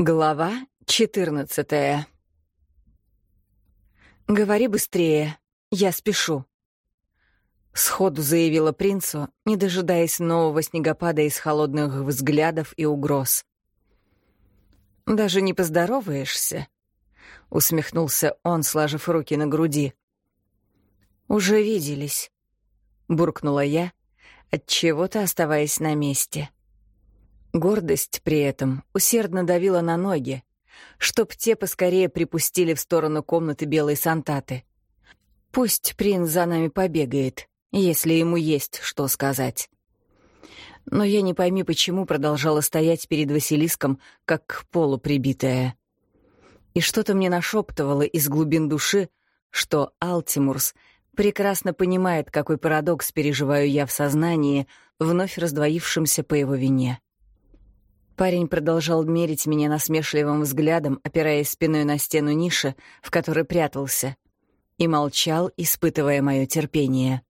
Глава четырнадцатая. «Говори быстрее, я спешу», — сходу заявила принцу, не дожидаясь нового снегопада из холодных взглядов и угроз. «Даже не поздороваешься?» — усмехнулся он, сложив руки на груди. «Уже виделись», — буркнула я, отчего-то оставаясь на месте. Гордость при этом усердно давила на ноги, чтоб те поскорее припустили в сторону комнаты белой Сантаты. Пусть принц за нами побегает, если ему есть что сказать. Но я не пойми, почему продолжала стоять перед Василиском, как полуприбитая. И что-то мне нашептывало из глубин души, что Алтимурс прекрасно понимает, какой парадокс переживаю я в сознании, вновь раздвоившемся по его вине. Парень продолжал мерить меня насмешливым взглядом, опираясь спиной на стену ниши, в которой прятался, и молчал, испытывая мое терпение.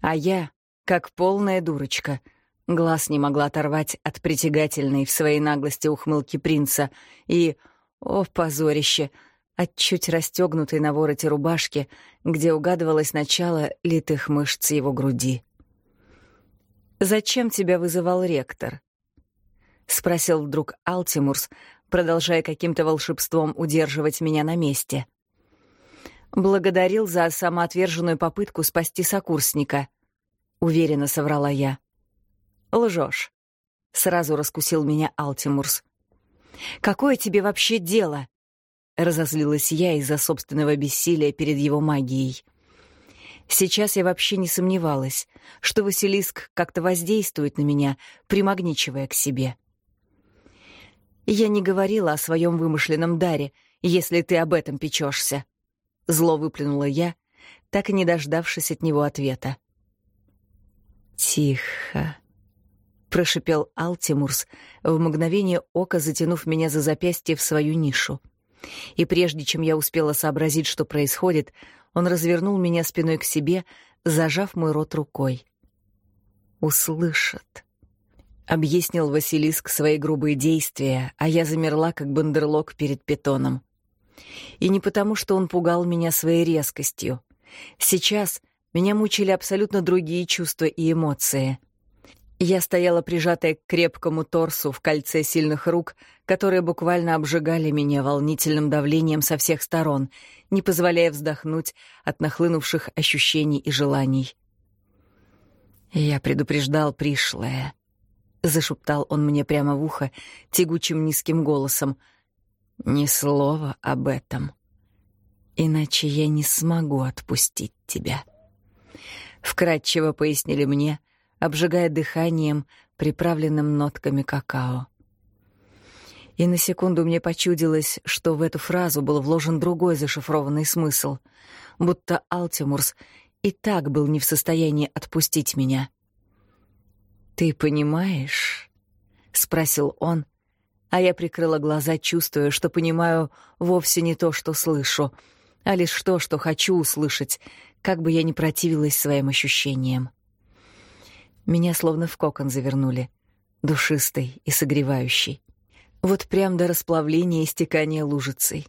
А я, как полная дурочка, глаз не могла оторвать от притягательной в своей наглости ухмылки принца и, о, позорище, от чуть расстегнутой на вороте рубашки, где угадывалось начало литых мышц его груди. «Зачем тебя вызывал ректор?» — спросил вдруг Алтимурс, продолжая каким-то волшебством удерживать меня на месте. «Благодарил за самоотверженную попытку спасти сокурсника», — уверенно соврала я. «Лжешь», — сразу раскусил меня Алтимурс. «Какое тебе вообще дело?» — разозлилась я из-за собственного бессилия перед его магией. Сейчас я вообще не сомневалась, что Василиск как-то воздействует на меня, примагничивая к себе. Я не говорила о своем вымышленном даре, если ты об этом печешься. Зло выплюнула я, так и не дождавшись от него ответа. «Тихо», — прошипел Алтимурс, в мгновение ока затянув меня за запястье в свою нишу. И прежде чем я успела сообразить, что происходит, он развернул меня спиной к себе, зажав мой рот рукой. «Услышат», Объяснил Василиск свои грубые действия, а я замерла, как бандерлог перед питоном. И не потому, что он пугал меня своей резкостью. Сейчас меня мучили абсолютно другие чувства и эмоции. Я стояла прижатая к крепкому торсу в кольце сильных рук, которые буквально обжигали меня волнительным давлением со всех сторон, не позволяя вздохнуть от нахлынувших ощущений и желаний. Я предупреждал пришлое —— зашептал он мне прямо в ухо тягучим низким голосом. «Ни слова об этом. Иначе я не смогу отпустить тебя». Вкратчиво пояснили мне, обжигая дыханием, приправленным нотками какао. И на секунду мне почудилось, что в эту фразу был вложен другой зашифрованный смысл, будто Алтимурс и так был не в состоянии отпустить меня — «Ты понимаешь?» — спросил он, а я прикрыла глаза, чувствуя, что понимаю вовсе не то, что слышу, а лишь то, что хочу услышать, как бы я ни противилась своим ощущениям. Меня словно в кокон завернули, душистый и согревающий. Вот прям до расплавления и стекания лужицей.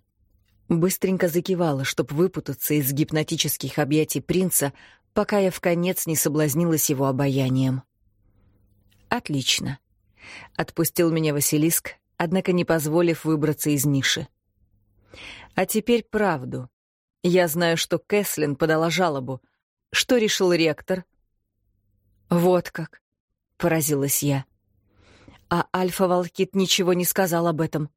Быстренько закивала, чтоб выпутаться из гипнотических объятий принца, пока я в конец не соблазнилась его обаянием. Отлично. Отпустил меня Василиск, однако не позволив выбраться из ниши. А теперь правду. Я знаю, что Кэслин подала жалобу. Что решил ректор? Вот как, поразилась я. А Альфа-Волкит ничего не сказал об этом.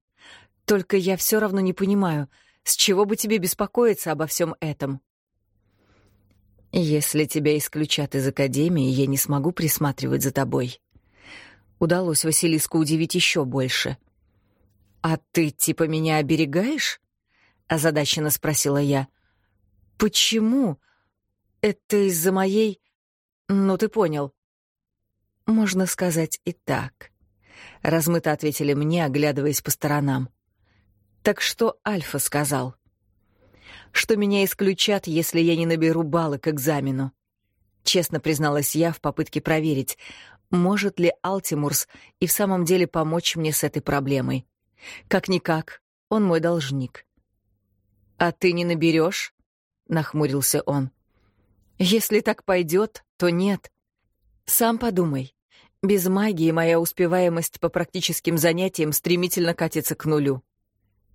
Только я все равно не понимаю, с чего бы тебе беспокоиться обо всем этом. Если тебя исключат из Академии, я не смогу присматривать за тобой удалось Василиску удивить еще больше. «А ты типа меня оберегаешь?» — озадаченно спросила я. «Почему? Это из-за моей... Ну, ты понял». «Можно сказать и так», — размыто ответили мне, оглядываясь по сторонам. «Так что Альфа сказал?» «Что меня исключат, если я не наберу баллы к экзамену?» Честно призналась я в попытке проверить, может ли Алтимурс и в самом деле помочь мне с этой проблемой? Как-никак, он мой должник. «А ты не наберешь? нахмурился он. «Если так пойдет, то нет. Сам подумай. Без магии моя успеваемость по практическим занятиям стремительно катится к нулю.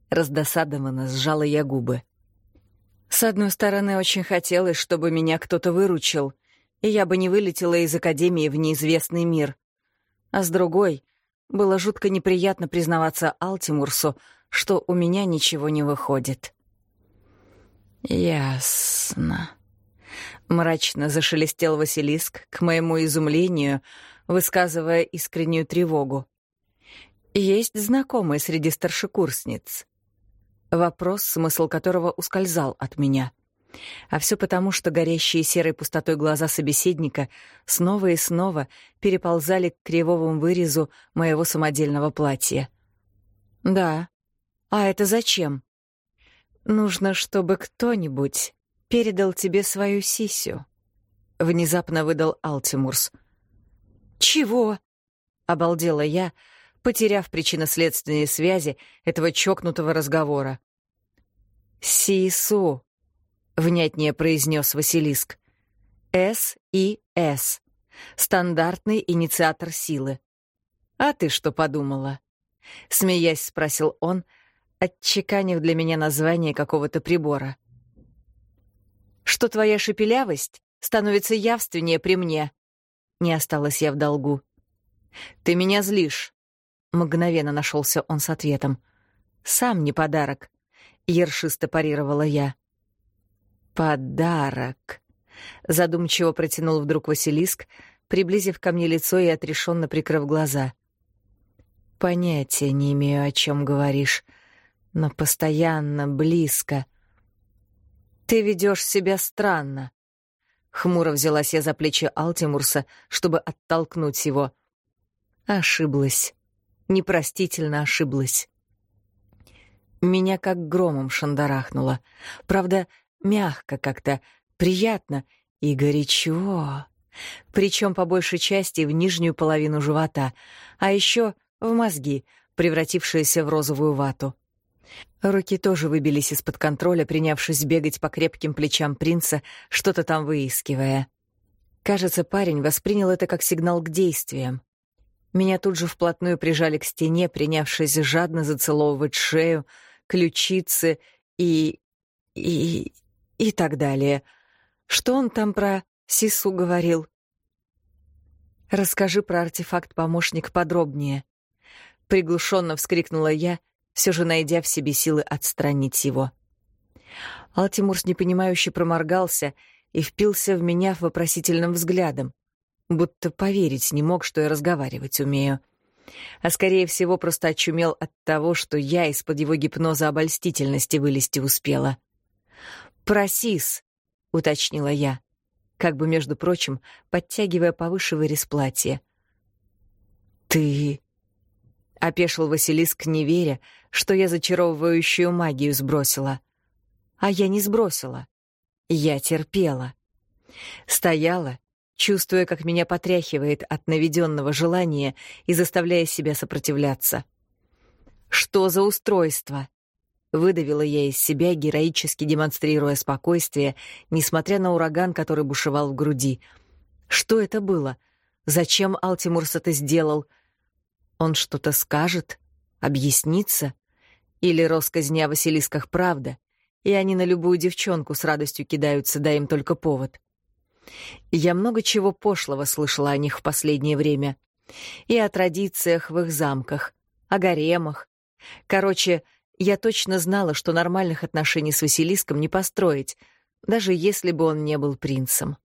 Раздосадованно сжала я губы. С одной стороны, очень хотелось, чтобы меня кто-то выручил, и я бы не вылетела из академии в неизвестный мир. А с другой, было жутко неприятно признаваться Алтимурсу, что у меня ничего не выходит. «Ясно», — мрачно зашелестел Василиск, к моему изумлению — высказывая искреннюю тревогу. «Есть знакомые среди старшекурсниц?» Вопрос, смысл которого ускользал от меня. А все потому, что горящие серой пустотой глаза собеседника снова и снова переползали к кривовому вырезу моего самодельного платья. «Да. А это зачем?» «Нужно, чтобы кто-нибудь передал тебе свою сисю», — внезапно выдал Алтимурс — «Чего?» — обалдела я, потеряв причинно-следственные связи этого чокнутого разговора. «Сису», — внятнее произнес Василиск. «С и С. Стандартный инициатор силы. А ты что подумала?» Смеясь, спросил он, отчеканив для меня название какого-то прибора. «Что твоя шепелявость становится явственнее при мне», не осталась я в долгу. «Ты меня злишь», — мгновенно нашелся он с ответом. «Сам не подарок», — ершисто парировала я. «Подарок», — задумчиво протянул вдруг Василиск, приблизив ко мне лицо и отрешенно прикрыв глаза. «Понятия не имею, о чем говоришь, но постоянно, близко. Ты ведешь себя странно», Хмуро взялась я за плечи Алтимурса, чтобы оттолкнуть его. Ошиблась. Непростительно ошиблась. Меня как громом шандарахнуло. Правда, мягко как-то, приятно и горячо. Причем по большей части в нижнюю половину живота, а еще в мозги, превратившиеся в розовую вату. Руки тоже выбились из-под контроля, принявшись бегать по крепким плечам принца, что-то там выискивая. Кажется, парень воспринял это как сигнал к действиям. Меня тут же вплотную прижали к стене, принявшись жадно зацеловывать шею, ключицы и... и... и так далее. Что он там про Сису говорил? «Расскажи про артефакт-помощник подробнее», — приглушенно вскрикнула я, все же найдя в себе силы отстранить его. Алтимурс непонимающе проморгался и впился в меня вопросительным взглядом, будто поверить не мог, что я разговаривать умею. А скорее всего, просто очумел от того, что я из-под его гипноза обольстительности вылезти успела. «Просис», — уточнила я, как бы, между прочим, подтягивая повыше вырез платья. «Ты...» — опешил Василиск, не веря, что я зачаровывающую магию сбросила. А я не сбросила. Я терпела. Стояла, чувствуя, как меня потряхивает от наведенного желания и заставляя себя сопротивляться. «Что за устройство?» Выдавила я из себя, героически демонстрируя спокойствие, несмотря на ураган, который бушевал в груди. «Что это было? Зачем Алтимурс это сделал? Он что-то скажет? Объяснится?» Или росказни о Василисках правда, и они на любую девчонку с радостью кидаются, дай им только повод. Я много чего пошлого слышала о них в последнее время. И о традициях в их замках, о гаремах. Короче, я точно знала, что нормальных отношений с Василиском не построить, даже если бы он не был принцем.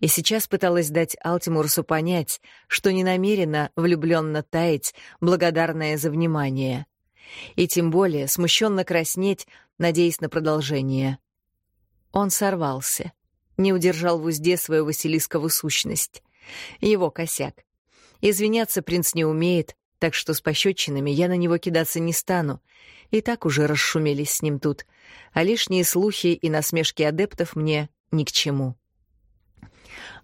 И сейчас пыталась дать Алтимурсу понять, что не намерена влюбленно таять, благодарная за внимание и тем более смущенно краснеть, надеясь на продолжение. Он сорвался, не удержал в узде свою василискову сущность. Его косяк. Извиняться принц не умеет, так что с пощечинами я на него кидаться не стану. И так уже расшумелись с ним тут, а лишние слухи и насмешки адептов мне ни к чему.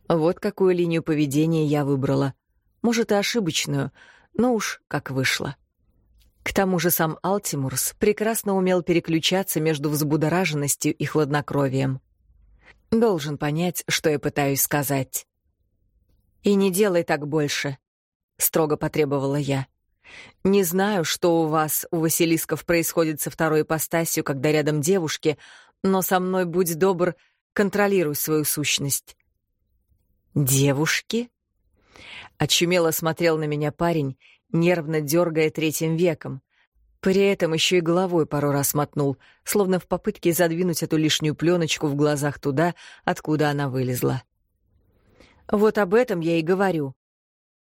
Вот какую линию поведения я выбрала. Может, и ошибочную, но уж как вышло. К тому же сам Алтимурс прекрасно умел переключаться между взбудораженностью и хладнокровием. Должен понять, что я пытаюсь сказать. «И не делай так больше», — строго потребовала я. «Не знаю, что у вас, у Василисков, происходит со второй ипостасью, когда рядом девушки, но со мной, будь добр, контролируй свою сущность». «Девушки?» Очумело смотрел на меня парень, нервно дергая третьим веком. При этом еще и головой пару раз мотнул, словно в попытке задвинуть эту лишнюю пленочку в глазах туда, откуда она вылезла. «Вот об этом я и говорю», —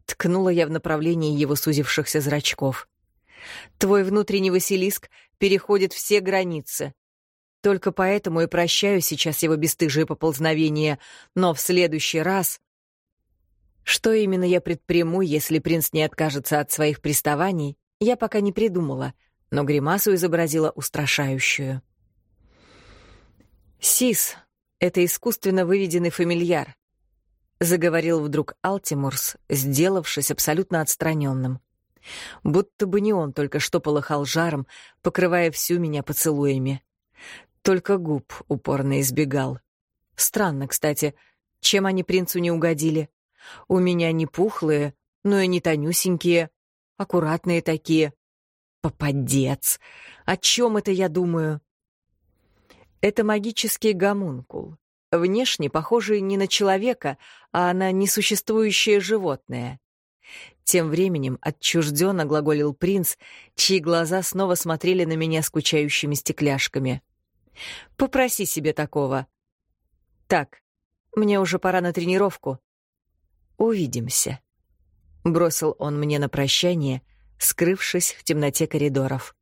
ткнула я в направлении его сузившихся зрачков. «Твой внутренний Василиск переходит все границы. Только поэтому и прощаю сейчас его бесстыжие поползновения, но в следующий раз что именно я предприму, если принц не откажется от своих приставаний, я пока не придумала, но гримасу изобразила устрашающую. «Сис — это искусственно выведенный фамильяр», — заговорил вдруг Алтимурс, сделавшись абсолютно отстраненным. Будто бы не он только что полыхал жаром, покрывая всю меня поцелуями. Только губ упорно избегал. Странно, кстати, чем они принцу не угодили. У меня не пухлые, но и не тонюсенькие, аккуратные такие. Попадец! О чем это я думаю? Это магический гомункул, внешне похожий не на человека, а на несуществующее животное. Тем временем отчужденно глаголил принц, чьи глаза снова смотрели на меня скучающими стекляшками. «Попроси себе такого». «Так, мне уже пора на тренировку. Увидимся», — бросил он мне на прощание, скрывшись в темноте коридоров.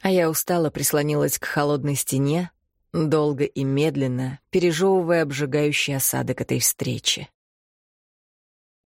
А я устало прислонилась к холодной стене, долго и медленно пережевывая обжигающий осадок этой встречи.